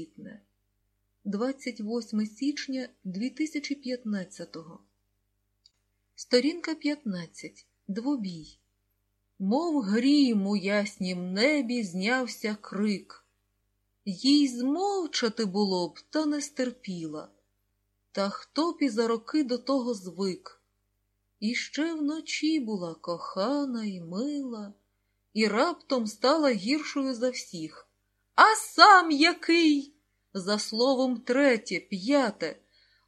квітне. 28 січня 2015-го. Сторінка 15. Двобій. Мов грім у яснім небі знявся крик. Їй змовчати було б, та не стерпіла. Та хто б і за роки до того звик. І ще вночі була кохана і мила, і раптом стала гіршою за всіх. А сам який? За словом третє, п'яте,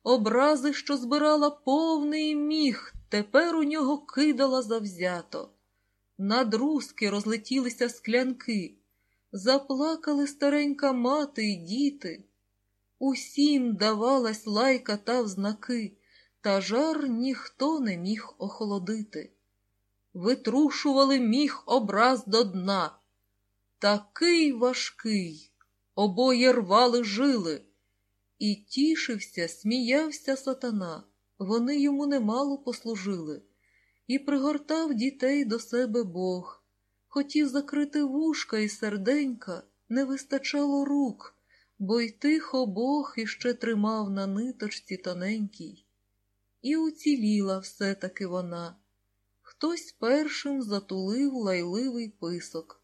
образи, що збирала повний міг, тепер у нього кидала завзято. На друзки розлетілися склянки, заплакали старенька мати й діти. Усім давалась лайка та взнаки, та жар ніхто не міг охолодити. Витрушували міг образ до дна. Такий важкий, обоє рвали жили. І тішився, сміявся сатана, вони йому немало послужили, і пригортав дітей до себе Бог. Хотів закрити вушка і серденька, не вистачало рук, бо й тихо Бог іще тримав на ниточці тоненькій. І уціліла все-таки вона. Хтось першим затулив лайливий писок.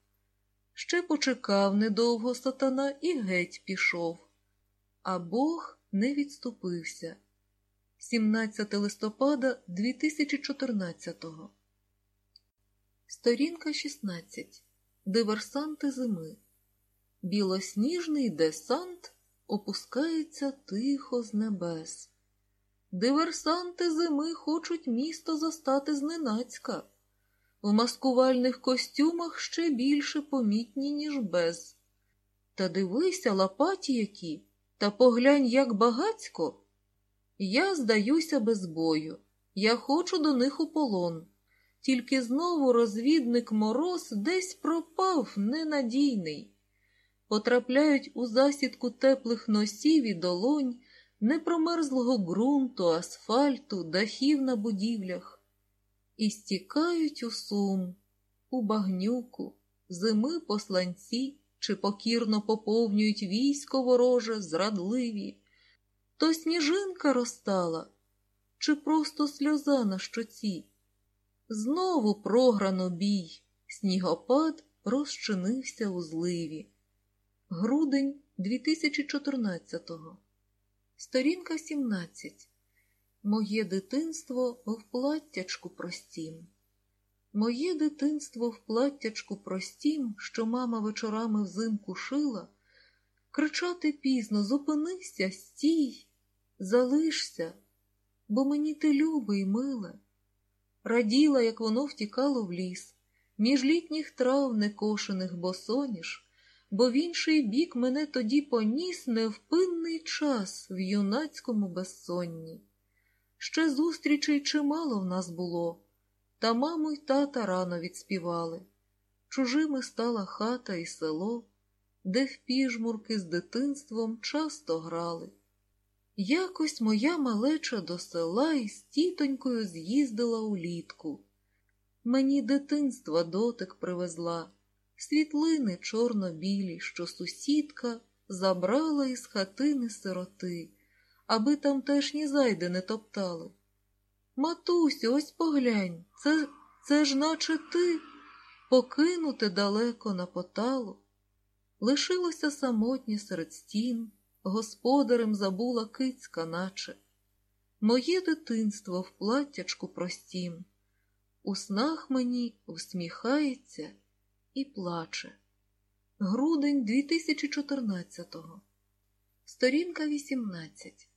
Ще почекав недовго сатана і геть пішов. А Бог не відступився. 17 листопада 2014-го. Сторінка 16. Диверсанти зими. Білосніжний десант опускається тихо з небес. Диверсанти зими хочуть місто застати зненацька. В маскувальних костюмах ще більше помітні, ніж без. Та дивися, лопаті які, та поглянь, як багацько. Я здаюся без бою, я хочу до них у полон. Тільки знову розвідник мороз десь пропав ненадійний. Потрапляють у засідку теплих носів і долонь, непромерзлого ґрунту, асфальту, дахів на будівлях. І стікають у сум, у багнюку, зими посланці чи покірно поповнюють військо вороже, зрадливі. То сніжинка розтала, чи просто сльоза на щоці. Знову програно бій, снігопад розчинився у зливі. Грудень 2014-го. Сторінка 17. Моє дитинство в платтячку простім. Моє дитинство в платтячку простім, що мама вечорами взимку шила, кричати пізно зупинися, стій, залишся, бо мені ти любий, миле. Раділа, як воно втікало в ліс, між літніх трав некошених босоніж, бо в інший бік мене тоді поніс невпинний час в юнацькому безсонні. Ще зустрічей чимало в нас було, та маму й тата рано відспівали. Чужими стала хата і село, де в піжмурки з дитинством часто грали. Якось моя малеча до села із тітонькою з'їздила улітку. Мені дитинства дотик привезла, світлини чорно-білі, що сусідка забрала із хатини сироти, аби тамтешні зайди не топтали. Матусю, ось поглянь, це це ж наче ти покинути далеко на поталу. Лишилося самотнє серед стін господарем забула кицька, наче. Моє дитинство в платтячку простім, у снах мені усміхається і плаче. Грудень 2014-го. Сторінка 18.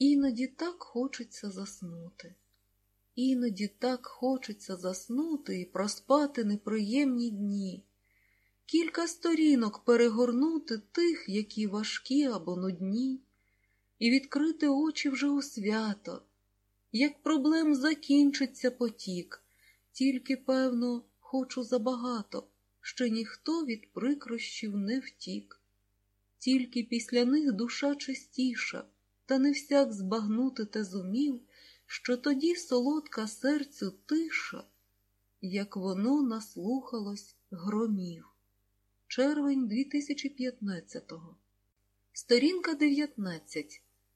Іноді так хочеться заснути. Іноді так хочеться заснути і проспати неприємні дні кілька сторінок перегорнути тих, які важкі або нудні, і відкрити очі вже у свято, як проблем закінчиться потік, тільки, певно, хочу забагато, що ніхто від прикрощів не втік. Тільки після них душа чистіша, та не всяк збагнути те зумів, що тоді солодка серцю тиша, як воно наслухалось громів червень 2015-го. Сторінка 19.